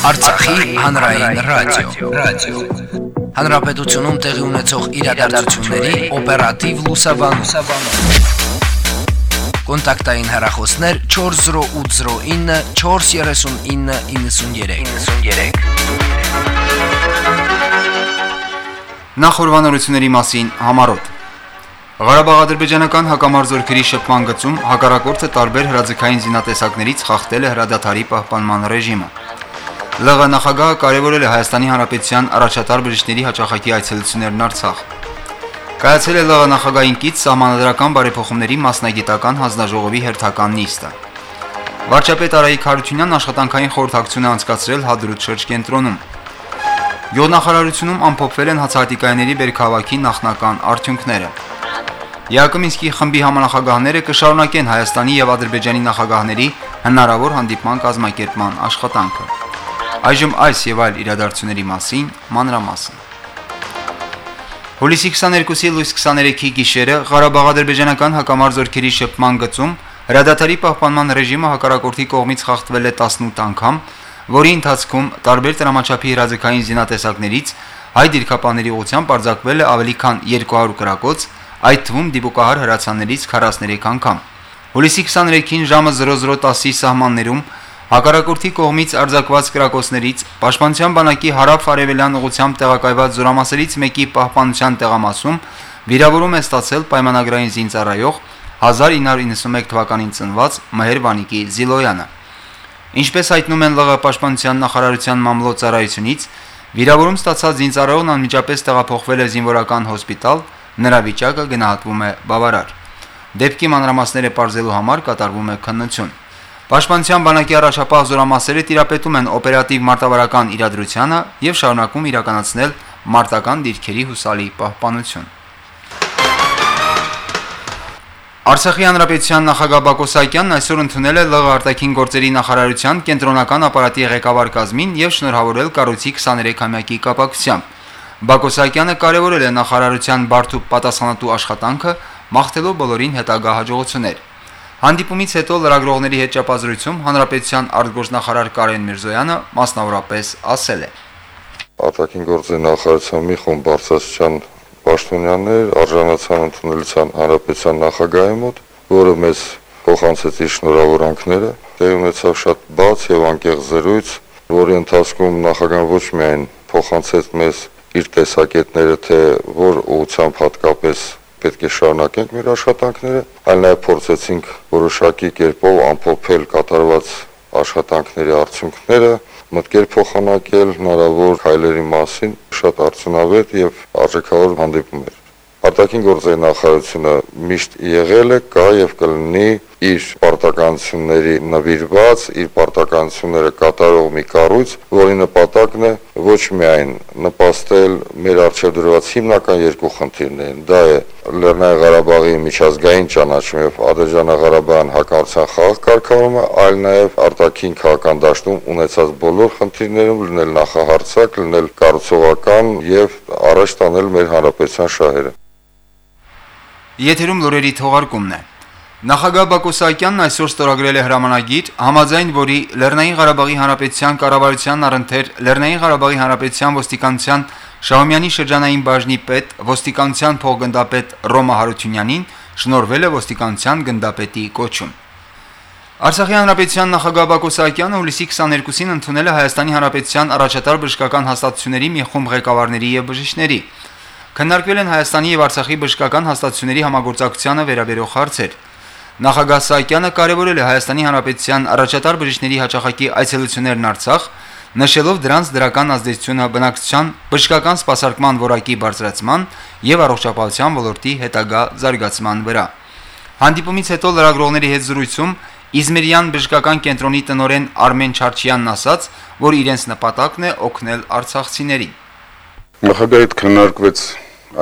Արցախի հանրային ռադիո, ռադիո։ Հանրապետությունում տեղի ունեցող իրադարձությունների օպերատիվ լուսաբանում։ Կոնտակտային հեռախոսներ 40809 43993։ 93։ Նախորbanությունների մասին համարոտ Ղարաբաղ-ադրբեջանական հակամարձօրքերի շփման գծում հակառակորդը տարբեր հրաձգային զինատեսակներից խախտել է հրադադարի պահպանման ռեժիմը։ ԼՂ նախագահը կարևորել է Հայաստանի Հանրապետության առաջատար բժիշկների հաճախակի այցելություններն Արցախ։ Կայացել է ԼՂ նախագահային կից սահմանադրական բարեփոխումների մասնագիտական հանձնաժողովի հերթական նիստը։ Վարչապետ Արայիկ Հարությունյանն աշխատանքային խորհրդակցություն է անցկացրել Հադրութ շրջկենտրոնում։ Գյուղնախարարությունում ամփոփվել են հացահատիկայինների բերքահավաքի նախնական արդյունքները։ Յակոմինսկի խմբի համանախագահները կշարունակեն Հայաստանի եւ Ադրբեջանի նախագահների հնարավոր հանդիպման կազմակերպման աշխատանքը։ Այժմ այս եւ այլ իրադարձությունների մասին մանրամասն։ Հուլիսի 22-ի լույս 23-ի գիշերը Ղարաբաղ-ադրբեջանական հակամարձօրքերի շփման գծում հրադադարի պահպանման ռեժիմը հակառակորդի կողմից խախտվել է 18 անգամ, որի ընթացքում տարբեր տրամաչափի հրաձգային զինատեսակներից հայ դիրքապաների ուղությամբ արձակվել է ավելի քան 200 կրակոց, այդ թվում դիպուկահար հրացաններից 43 անգամ։ Հուլիսի 23-ին ժամը 00:10-ի սահմաններում Հակառակորդի կողմից արձակված կրակոցներից Պաշտպանության բանակի հարավ-արևելյան ուղությամբ տեղակայված զորամասերից մեկի պահպանության տեղամասում վիրավորում է ստացել պայմանագրային զինծառայող 1991 թվականին ծնված Մհեր Վանիկի Զիլոյանը։ Ինչպես հայտնում են ԼՂ պաշտպանության նախարարության մամլոյցարայությունից, վիրավորում ստացած զինծառայողն անմիջապես տեղափոխվել է զինվորական հոսպիտալ, նրա վիճակը գնահատվում է բավարար։ Դեպքի մանրամասները բարձելու համար կատարվում է քննություն։ Պաշտպանության բանակի առաջապահ զորամասերը տիրապետում են օպերատիվ մարտավարական իրադրությանը եւ շարունակում իրականացնել մարտական դիրքերի հուսալի պահպանություն։ Արցախի հանրապետության նախագահ Բակո Սահակյանն այսօր ընդունել է ԼՂ արտաքին գործերի նախարարության կենտրոնական ապարատի ղեկավար կազմին եւ շնորհավորել կառույցի 23-ամյակի կապակցությամբ։ Բակո Սահակյանը կարևորել է նախարարության բարդ ու պատասխանատու աշխատանքը, մաղթելով բոլորին հետագա հաջողություններ։ Հանդիպումից հետո լրագրողների հետ ճապազրույցում հանրապետության արտգործնախարար Կարեն Միրզոյանը մասնավորապես ասել է. Արտաքին գործերի նախարարության մի խումբ բարձրացիան պաշտոնյաներ արժանացան ընդունելության հանրապետության նախագահի մոտ, որը մեզ փոխանցեց իր շնորհավորանքները։ Տեղ ունեցավ շատ բաց եւ անկեղծ զրույց, որի ընթացքում նախագահան ոչ միայն փոխանցեց մեզ իր տեսակետները, թե որ ուղղությամբ հատկապես պետք է շարունակենք մեր աշխատանքները, այլ նաև փորձեցինք որոշակի կերպով ամփոփել կատարված աշխատանքների արդյունքները, մտքեր փոխանակել հնարավոր քայլերի մասին, շատ արդյունավետ եւ արժեքավոր հանդիպում էր։ Արտաքին գործերի նախարարությունը միշտ եղել է, կա եւ կլինի իր պարտականությունների նվիրված, իր պարտականությունները կատարող մի կառույց, որի նպատակն է ոչ միայն նպաստել մեր արժե դրված հիմնական երկու խնդիրներին՝ դա է Լեռնային Ղարաբաղի միջազգային ճանաչում եւ Ադրբեջանա-Ղարաբաղյան հակամարտության խաղ կարգավորումը, այլ նաեւ արտաքին քաղաքական դաշտում ունեցած բոլոր խնդիրներում լինել նախահարցակ, լինել կառուցողական եւ առաջ տանել մեր հանրապետության շահերը։ Եթերում լուրերի թողարկումն է։ Նախագահ Բակո Սահակյանն այսօր ստորագրել է հրամանագիր, համաձայն որի Լեռնային Ղարաբաղի Հանրապետության կառավարության առընթեր Լեռնային Ղարաբաղի Հանրապետության ոստիկանության Շահումյանի շրջանային բաժնի պետ ոստիկանության փոխգնդապետ Ռոմա Հարությունյանին շնորվել է ոստիկանության գնդապետի կոչում։ Արցախի հանրապետության նախագահ Բակո Սահակյանը հուլիսի 22-ին ընդունել է Հայաստանի հանրապետության առաջատար բժշկական հաստատությունների մի խումբ ղեկավարների եւ բժիշկների։ Քննարկվել են Հայաստանի եւ Արցախի բժշկական հաստատությունների համագործակցությանը վերաբերող հարցեր։ Նախագահ Սահակյանը կարևորել է Հայաստանի Հանրապետության առաջատար բժիշկների հաճախակի այցելություններն Արցախ, նշելով դրանց դրական ազդեցությունը բնակչության բժշկական սպասարկման որակի բարձրացման եւ առողջապահության ոլորտի հետագա զարգացման վրա։ Հանդիպումից հետո լրագրողների հետ զրույցում Իզմիրյան բժշկական կենտրոնի տնօրեն Արմեն Չարչյանն ասաց, որ իրենց նպատակն է օգնել արցախցիներին։ Նախագահի հետ քննարկվեց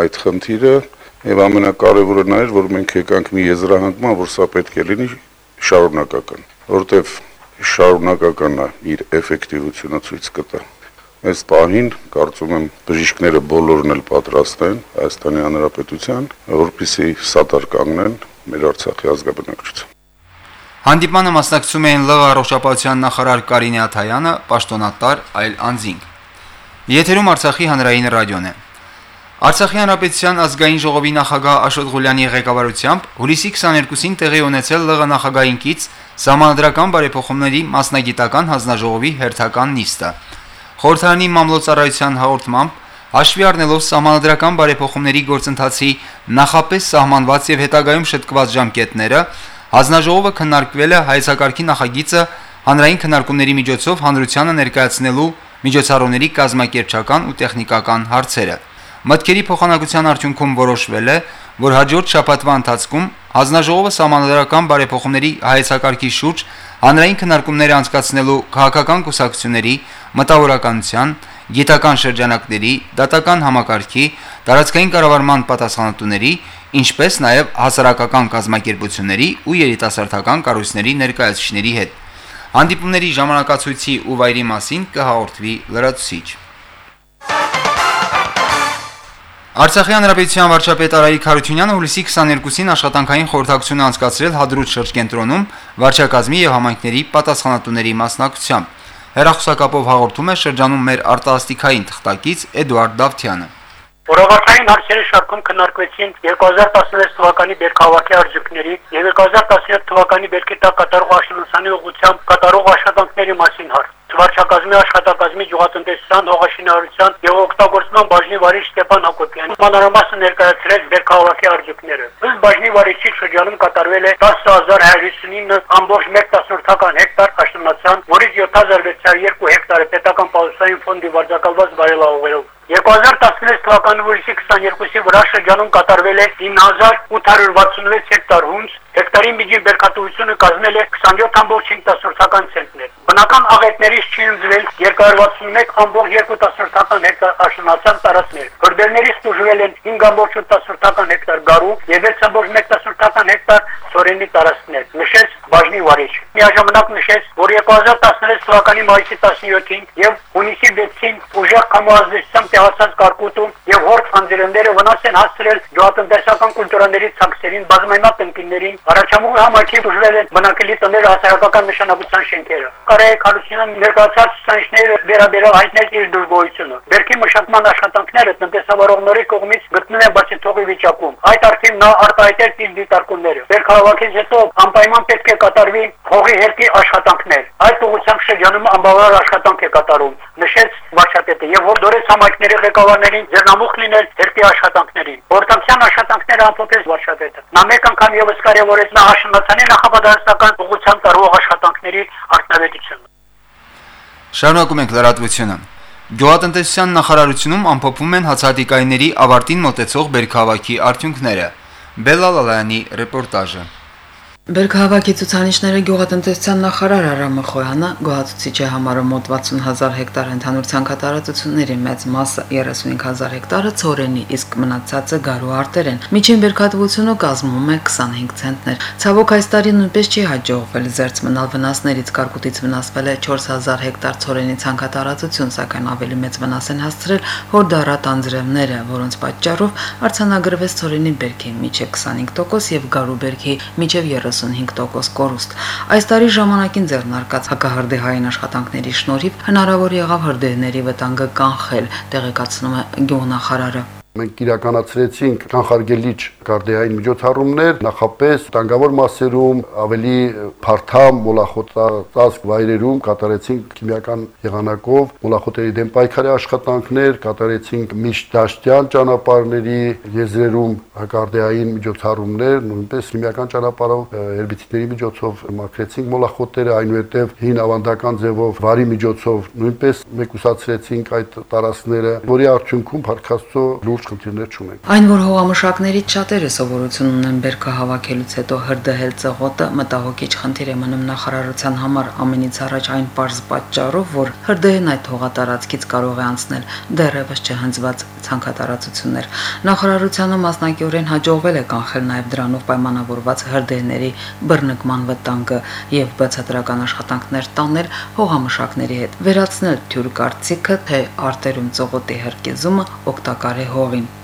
այդ խնդիրը Եվ ամենակարևորը նա էր, որ մենք եկանք մի եզրահանգման, որ սա պետք է լինի շարունակական, որտեվ շարունակականն իր էֆեկտիվությունը ցույց կտա։ Այս պահին կարծում եմ բժիշկները բոլորն էլ պատրաստ են Հայաստանի Հանրապետության, որպիսի սատար կանգնեն մեր Արցախի ազգաբնակչության։ Հանդիպանը մասնակցում էին ԼՂ առողջապահության նախարար Կարինե Աթայանը, պաշտոնատար այլ անձինք։ Եթերում Արցախի հանրային ռադիոն է։ Արցախի հանրապետության ազգային ժողովի նախագահ Աշոտ Ղուլյանի ղեկավարությամբ հուլիսի 22-ին տեղի ունեցել ԼՂ նախագահին կից Սահմանադրական բարեփոխումների մասնագիտական հանձնաժողովի հերթական նիստը։ Խորհրդարանի մամլոյցարայության հաղորդմամբ հաշվի առնելով սահմանադրական բարեփոխումների գործընթացի նախապես սահմանված եւ հետագայում շտկված ժամկետները, հանձնաժողովը քննարկվել է հայեցակարգի նախագիծը հանրային քննարկումների միջոցով հանրությանը ներկայացնելու միջոցառումների կազմակերպչական ու տեխնիկական հարցերը։ Մտքերի փոխանակության արդյունքում որոշվել է, որ հաջորդ շաբաթվա ընթացքում հանձնաժողովը համանդրական բարեփոխումների հայեցակարգի շուրջ հանրային քննարկումներ անցկացնելու քաղաքական կուսակցությունների, մտավորականության, գիտական շրջանակների, դատական համակարգի, տարածքային կառավարման պատասխանատուների, ինչպես նաև հասարակական կազմակերպությունների ու երիտասարդական կառույցների ներկայացուցիչների հետ։ Հանդիպումների ժամանակացույցի ու վայրի մասին կհաղորդվի լրացուցիչ։ Արցախի հանրապետության վարչապետ Արայիկ Խարությունյանը հուլիսի 22-ին աշխատանքային խորհրդակցություն անցկացրել Հադրուտ շրջկենտրոնում վարչակազմի եւ համայնքների պատասխանատուների մասնակցությամբ։ Հերախոսակապով հաղորդում է շրջանում մեր արտասթիկային թղթակից Էդուարդ Դավթյանը։ Օրավարտային հարցերի շարքում քննարկվեցին 2016 թվականի բերքահավաքի արդյունքների եւ 2017 թվականի բերքի տակ կատարող աշնանցանի ուղղությամբ կատարող աշխատանքների մասին հարց։ Վարչակազմի աշխատակազմի գյուղատնտեսության, հողաշինարարության եւ օգտագործման բաժնի վարիչ Ստեփան Հակոբյանը մանրամասը ներկայացրել բերքահավաքի արդյունքները։ Ըստ բաժնի վարիչի շրջանում կատարվել է 10059 ամբողջ 1.8 հեկտար աշնանացան, որից 7602 հեկտարը պետական պաուսային ֆոնդի վարձակալված բարելավներով 2016 թվականի հուլիսի 22-ի վրա շրջանում կատարվել է 9866 հեկտար հունց, հեկտարի միջին բերքատվությունը կազմել է 27.5 ցենտներ։ Բնական աղետներից չի ընձվել 261.2 հեկտար աշնանացան տարածքներ։ Հրդեհներից տուժվել են 5.8 հեկտար գարու եւ 6.1 հեկտար սորենի տարածքներ։ Նշեց բաժնի վարիչ։ Միաժամանակ նշեց, որ 2016 թվականի մայիսի 17-ին եւ հունիսի 6-ին ուժեղ կամուազդեցությամբ տեղացած կարկուտում եւ հորդ խանձերները վնաս են հասցրել գյուղատնտեսական կուլտուրաների ցակսերին, բազմայնակ տնկիներին, առաջամուղ համակի դժվել են բնակելի տները հասարակական նշանակության շենքերը։ Կարեկ Խարությունյան ներկայացած ցուցանիշները վերաբերող հայտնել իր դժգոհությունը։ Բերքի մշակման աշխատանքները տնտեսավարողների կողմից գտնվում են բացի թողի վիճակում։ Այդ արդյունք նա արտահայտել իր դիտարկումները։ Բերքահավաքից հետո անպայման պետք է կատարվի հողի հերկի աշխատանքներ։ Այդ ուղղությամբ շրջանում անբավարար աշխատանք է կատարում, նշեց վարչապետը եւ որ դորեց համայնքների ղեկավարներին ձեռնամուխ լինել երկրի աշխատանքներին։ Որտամցյան աշխատանքները ամփոփեց վարչապետը։ Նա մեկ անգամ եւս կարևորեց նախաշնացանի նախապատրաստական ուղղությամբ տարվող աշխատանքների արտադրությունը։ Շարունակում ենք լրատվությունը։ Գյուղատնտեսության նախարարությունում ամփոփվում են հացադիկայինների ավարտին մոտեցող բերքահավաքի արդյունքները։ Բելալալյանի ռեպորտաժը։ Բերքահավաքի ցուցանիշները գյուղատնտեսության նախարար Արամ Մխոյանը գոհացուցիչ է համարում մոտ 60000 հեկտար ընդհանուր ցանկատարածությունների մեծ մասը 35000 հեկտարը ծորենի, իսկ մնացածը գարու արտեր են։ Միջին բերքատվությունը կազմում է 25 ցենտներ։ Ցավոք այս տարի նույնպես չի հաջողվել զերծ մնալ վնասներից կարկուտից վնասվել է 4000 հեկտար ծորենի ցանկատարածություն, սակայն ավելի մեծ վնաս են հասցրել հորդարատ անձրևները, որոնց պատճառով արցանագրվեց ծորենի բերքի միջև 25% եւ գարու բերքի միջև 30 35% կորուստ։ Այս տարի ժամանակին ձեռնարկած հակահրդեհային աշխատանքների շնորհիվ հնարավոր եղավ հրդեհների վտանգը կանխել, տեղեկացնում է գյուղնախարարը։ Մենք իրականացրեցինք կանխարգելիչ կարդիային միջոցառումներ, նախապես տանգավոր մասերում ավելի փարթամ մոլախոտած վայրերում կատարեցինք քիմիական եղանակով մոլախոտերի դեմ պայքարի աշխատանքներ, կատարեցինք միջդաշտյան ճանապարհների եզրերում կարդիային միջոցառումներ, նույնպես քիմիական ճանապարհով հերբիցիդների միջոցով մաքրեցինք մոլախոտերը, այնուհետև հին ավանդական ձևով վարի միջոցով նույնպես մեկուսացրեցինք այդ տարածքները, որի արդյունքում Փարքաստո լուրջ խնդիրներ չունենք։ Այն որ հողամշակներից շատերը սովորություն ունեն բերքը հավաքելուց հետո հրդեհել ծղոտը մտահոգիչ խնդիր է մնում նախարարության համար ամենից առաջ այն པարզ պատճառով, որ հրդեհն այդ հողատարածքից կարող է անցնել դեռևս չհնձված ցանկատարածություններ։ Նախարարությանը մասնակիորեն հաջողվել է կանխել նաև դրանով պայմանավորված հրդեհների բռնկման վտանգը եւ բացատրական աշխատանքներ տանել հողամշակների հետ, վերացնել թյուր կարծիքը, թե արտերում ծողոտի հրկեզումը օգտակար է հողին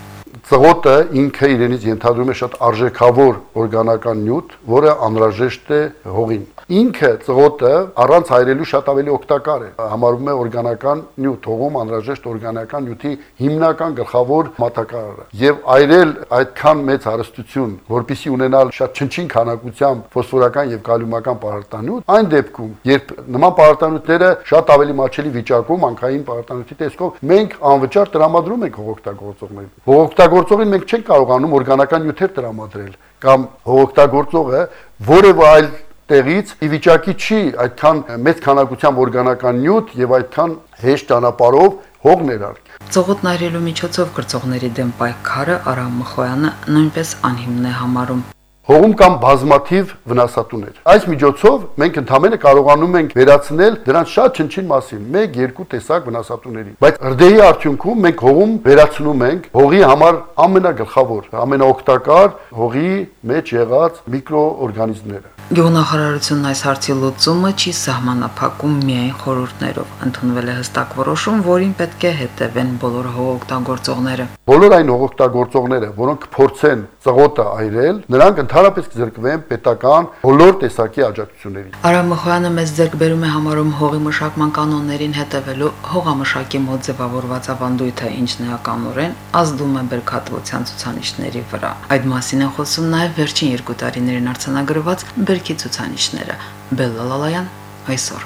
ծղոտը ինքը իրենից ենթադրում է շատ արժեքավոր օրգանական նյութ, որը անհրաժեշտ է հողին։ Ինքը ծղոտը առանց հայրելու շատ ավելի օգտակար է։ Համարվում է օրգանական նյութ, հողում անհրաժեշտ օրգանական նյութի հիմնական գլխավոր մատակարարը։ Եվ այրել այդքան մեծ հարստություն, որpիսի ունենալ շատ չնչին քանակությամբ ֆոսֆորական եւ կալիումական պարարտանյութ, այն դեպքում, երբ նման պարարտանյութերը շատ ավելի մաչելի վիճակում անկային պարարտանյութի տեսքով մենք անվճար տրամադրում ենք հողօգտագործողներին։ Հողօգտագործողին մենք չենք կարողանում օրգանական նյութեր տրամադրել կամ հողօգտագործողը որևէ այլ տեղից ի վիճակի չի այդքան մեծ քանակությամբ օրգանական նյութ եւ այդքան հեշտ ճանապարհով հող ներարկել։ Ծողոտ նայրելու միջոցով կրծողների դեմ պայքարը Արամ Մխոյանը նույնպես անհիմն է համարում։ Հողում կան բազմաթիվ վնասատուներ։ Այս միջոցով մենք ընդհանրապես կարողանում ենք վերացնել դրանց շատ չնչին մասին 1-2 տեսակ վնասատուների։ Բայց ըրդեի արդյունքում մենք հողում վերացնում ենք հողի համար ամենագլխավոր, ամենաօգտակար հողի մեջ եղած միկրոօրգանիզմները։ Գյուղնախարարությունն այս հարցի լուծումը չի սահմանափակում միայն խորհուրդներով։ Ընդունվել է հստակ որոշում, որին պետք է հետևեն բոլոր հողօգտագործողները։ Բոլոր այն հողօգտագործողները, որոնք փորձեն ծղոտը այրել, նրանք ընդհանրապես կզրկվեն պետական բոլոր տեսակի աջակցություններից։ Արամ Մխոյանը մեծ ձեռք բերում է համարում հողի մշակման կանոններին հետևելու հողամշակի մոտ ձևավորված ավանդույթը, ինչն էականորեն ազդում է բերքատվության ցուցանիշների վրա։ Այդ մասին են խոսում նաև վերջին երկու տարիներին արձանագրված բերքի ցուցանիշները։ Բելլալալայան այսօր։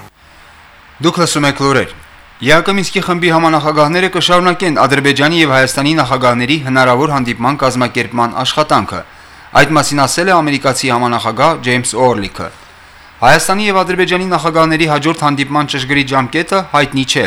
Դուք լսում եք լուրեր։ Յակոմինսկի խմբի համանախագահները կշարունակեն Ադրբեջանի եւ Հայաստանի նախագահների հնարավոր հանդիպման կազմակերպման աշխատանքը։ Այդ մասին ասել է ամերիկացի համանախագահ Ջեյմս Օրլիքը։ Հայաստանի եւ Ադրբեջանի նախագահների հաջորդ հանդիպման ճշգրիտ ժամկետը հայտնի չէ։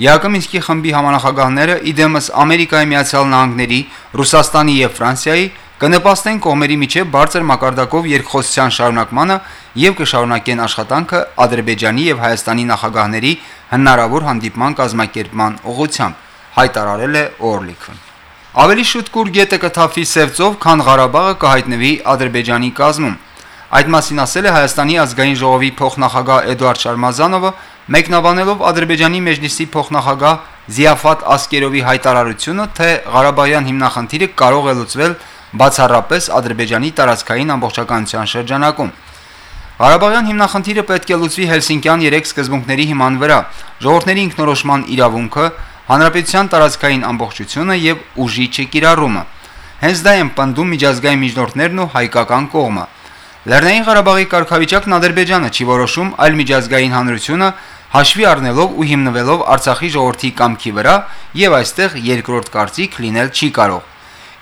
Յակոմինսկի խմբի համանախագահները իդեմս Ամերիկայի Միացյալ Նահանգների, Ռուսաստանի եւ Ֆրանսիայի կնպաստեն կողմերի միջև բարձր մակարդակով երկխոսության շարունակմանը եւ կշարունակեն աշխատանքը Ադրբեջանի եւ Հայաստանի նախագահների հնարավոր հանդիպման կազմակերպման ուղղությամբ, հայտարարել է Օրլիքը։ Ավելի շուտ կուր գետը կթափվի Սևծով, քան Ղարաբաղը կհայտնվի Ադրբեջանի կազմում։ Այդ մասին ասել է Հայաստանի ազգային ժողովի փոխնախագահ Էդուարդ Շարմազանովը, մեկնաբանելով Ադրբեջանի մեջլիսի փոխնախագահ Զիաֆատ Ասկերովի հայտարարությունը, թե Ղարաբաղյան հիմնախնդիրը կարող է լուծվել բացառապես Ադրբեջանի տարածքային ամբողջականության շրջանակում։ Ղարաբաղյան հիմնախնդիրը պետք է լուծվի Հելսինկյան 3 սկզբունքների հիման վրա՝ ժողովրդների ինքնորոշման իրավունքը, հանրապետության տարածքային ամբողջությունը եւ ուժի չկիրառումը։ Հենց դա են պնդում միջազգային միջնորդներն ու հայկական կողմը։ Լեռնային Ղարաբաղի կարգավիճակն Ադրբեջանը չի որոշում, այլ միջազգային հանրությունը հաշվի առնելով ու հիմնվելով Արցախի ժողովրդի կամքի վրա եւ այստեղ երկրորդ կարծիք լինել չի կարող։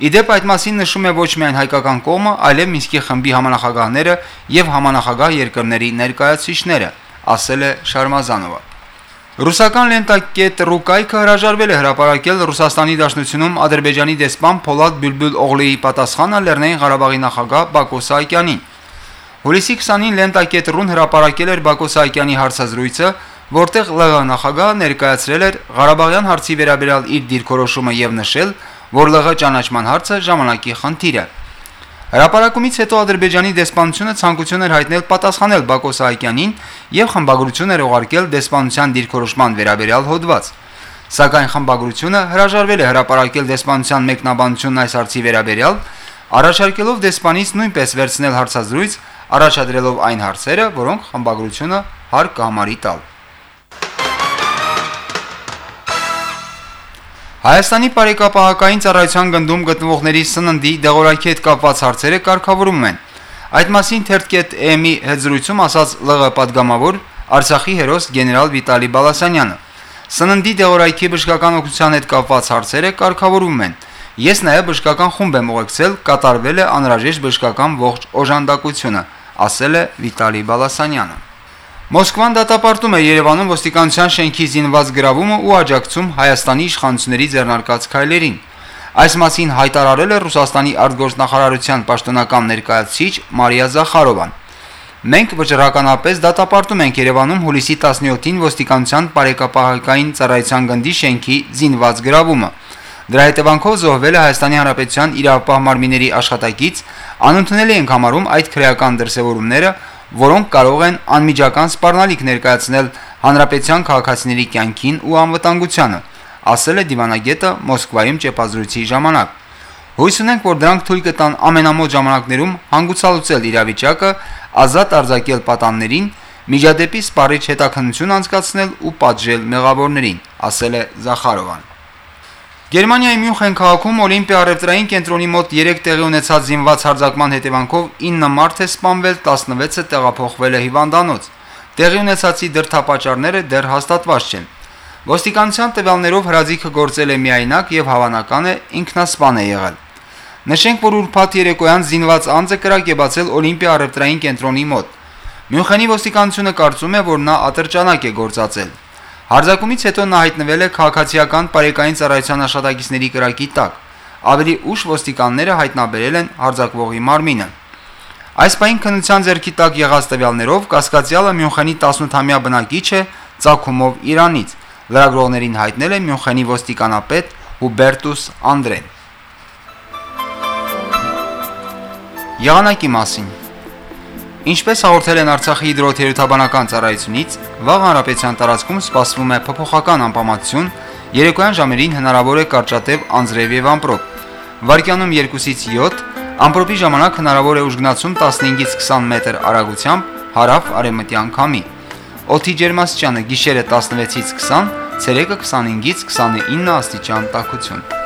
Իդեպ այդ մասին նշում է ոչ միայն հայկական կողմը, այլև Մինսկի խմբի համանախագահները եւ համանախագահ երկրների ներկայացուցիչները, ասել է Շարմազանովը։ Ռուսական լենտակետ Ռուկայքը հրաժարվել է հրապարակել Ռուսաստանի Դաշնությունում Ադրբեջանի դեսպան Փոլադ Բյուլբյուլ Օղլիի պատասխանը Լեռնային Ղարաբաղի նախագահ Բակո Սահակյանին։ Հուլիսի 20-ին լենտակետ.ru-ն հրապարակել էր Բակո Սահակյանի հարցազրույցը, որտեղ ԼՂ նախագահը ներկայացրել էր Ղարաբաղյան հարցի վերաբերյալ իր դիրքորոշումը եւ նշել, որ ԼՂ ճանաչման հարցը ժամանակի խնդիր է։ Հրապարակումից հետո Ադրբեջանի դեսպանությունը ցանկություն էր հայտնել պատասխանել Բակո Սահակյանին եւ խմբագրություն էր ուղարկել դեսպանության դիրքորոշման վերաբերյալ հոդված։ Սակայն խմբագրությունը հրաժարվել է հրապարակել դեսպանության մեկնաբանությունն այս հարցի վերաբերյալ, առաջարկելով դեսպանից նույնպես վերցնել հարցազրույց, առաջադրելով այն հարցերը, որոնք խմբագրությունը հարկ կհամարի տալ։ Հայաստանի Պարեկապահական ծառայության գնդում գտնվողների սննդի դեղորայքի հետ կապված հարցերը կարգավորում են։ Այդ մասին թերթկետ.am-ի հետ զրույցում ասաց ԼՂ падգամավոր Արցախի հերոս գեներալ Վիտալի Բալասանյանը։ Սննդի դեղորայքի բժշկական օգնության հետ կապված հարցերը կարգավորում են։ Ես նաև բժշկական խումբ եմ ուղեկցել, կատարվել է անհրաժեշտ բժշկական ողջ օժանդակությունը, ասել է Վիտալի Բալասանյանը։ Մոսկվան դատապարտում է Երևանում ոստիկանության շենքի զինված գրավումը ու աջակցում Հայաստանի իշխանությունների ձեռնարկած քայլերին։ Այս մասին հայտարարել է Ռուսաստանի արտգործնախարարության պաշտոնական ներկայացուցիչ Մարիա Զախարովան։ Մենք վճռականապես դատապարտում ենք Երևանում հուլիսի 17-ին ոստիկանության բարեկապահական ծառայության գնդի շենքի զինված գրավումը։ Դրա հետևանքով զոհվել է Հայաստանի Հանրապետության իրավապահ մարմինների աշխատակից, անընդունելի ենք համարում այդ քրեական դրսևորումները, որոնք կարող են անմիջական սպառնալիք ներկայացնել հանրապետության քաղաքացիների կյանքին ու անվտանգությանը, ասել է դիվանագետը Մոսկվայում ճեպազրույցի ժամանակ։ Հույս ունենք, որ դրանք թույլ կտան ամենամոտ ժամանակներում հանգուցալուծել իրավիճակը, ազատ արձակել պատաններին, միջադեպի սպառիչ հետաքննություն անցկացնել ու պատժել մեղավորներին, ասել է Զախարովան։ Գերմանիայի Մյունխեն քաղաքում Օլիմպիա առևտրային կենտրոնի մոտ 3 տեղի ունեցած զինված հարձակման հետևանքով 9 մարդ է սպանվել, 16-ը տեղափոխվել է հիվանդանոց։ Տեղի ունեցածի դրթապաճառները դեռ հաստատված չեն։ Ոստիկանության տվյալներով հրաձիգը գործել է միայնակ եւ հավանական է ինքնասպան է եղել։ Նշենք, որ ուրբաթ երեկոյան զինված անձը կրակեբացել Օլիմպիա առևտրային կենտրոնի մոտ։ Մյունխենի ոստիկանությունը կարծում է, որ նա ատրճանակ է գործածել։ Հարձակումից հետո նա հայտնվել է քաղաքացիական բարեկային ծառայության աշխատակիցների կրակի տակ։ Ավելի ուշ ոստիկանները հայտնաբերել են հարձակվողի մարմինը։ Այս պայն քննության ձեռքի տակ եղած տվյալներով կասկածյալը Մյունխենի 18-ամյա բնակիչ է, ցակումով Իրանից։ Լրագրողներին հայտնել է Մյունխենի ոստիկանապետ Հուբերտուս Անդրեն։ Եղանակի մասին Ինչպես հաղորդել են Արցախի հիդրոթերապևտաբանական ծառայությունից, վաղ հանրապետության տարածքում սպասվում է փոփոխական անպամատություն, երեկոյան ժամերին հնարավոր է կարճատև անձրև եւ ամպրոպ։ Վարկյանում 2-ից 7, ամպրոպի ժամանակ հնարավոր է ուժգնացում 15-ից 20 մետր արագությամբ հարավ արևմտյան քամի։ Օդի ջերմաստիճանը գիշերը 16-ից 20, ցերեկը 25-ից 29 աստիճան տաքություն։